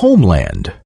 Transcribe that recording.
homeland.